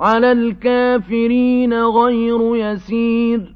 عَلَى الْكَافِرِينَ غَيْرُ يَسِيرٍ.